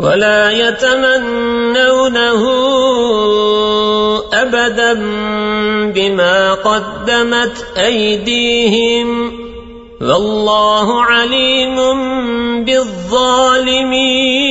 ولا يتمنونه أبدا بما قدمت أيديهم والله عليم بالظالمين.